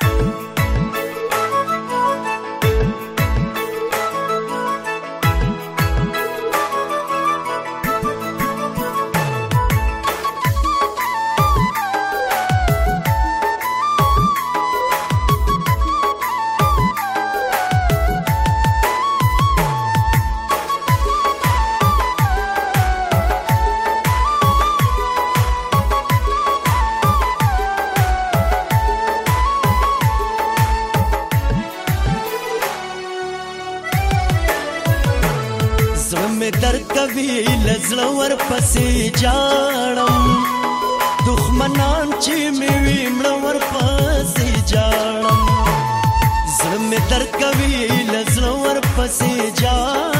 Thank you. می درد کوي لزړه ور پسې جاړم دښمنان چې می وي مړه ور پسې جاړم زړه می درد کوي لزړه ور پسې جاړم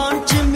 on to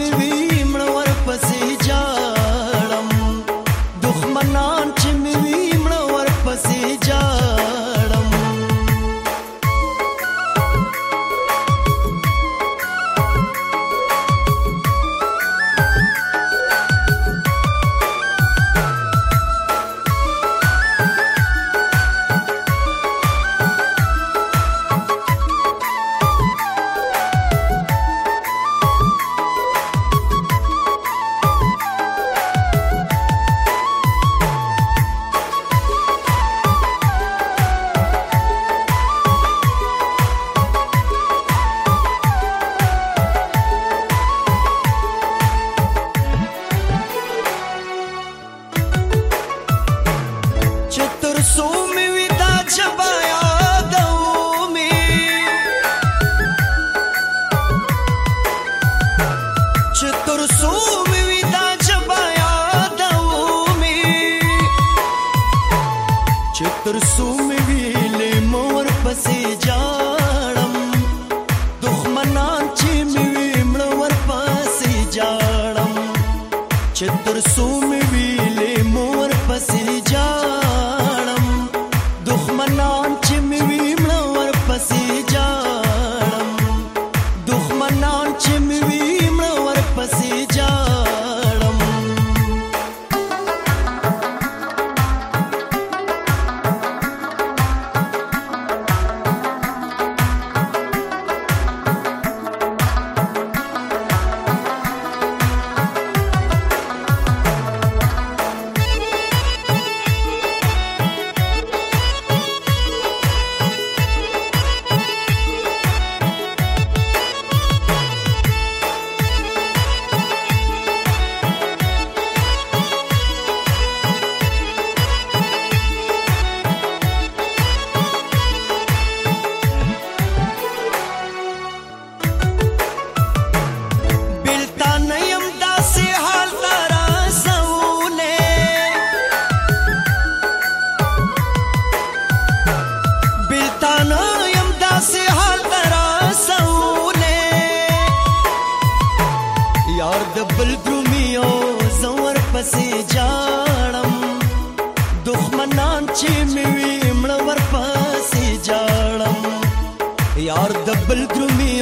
እርሱም ቢልም ወርበሴ ጃለም ዱኽመናንቺም ቢምለ ወርበሴ ጃለም ችድርሱም ቢል درومیو زور پسې جاړم دښمنان چې مې وي مړ ور پسې جاړم یار دبل درومیو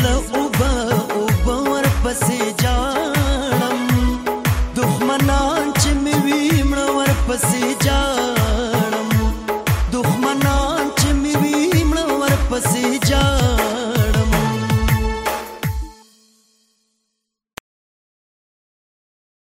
low.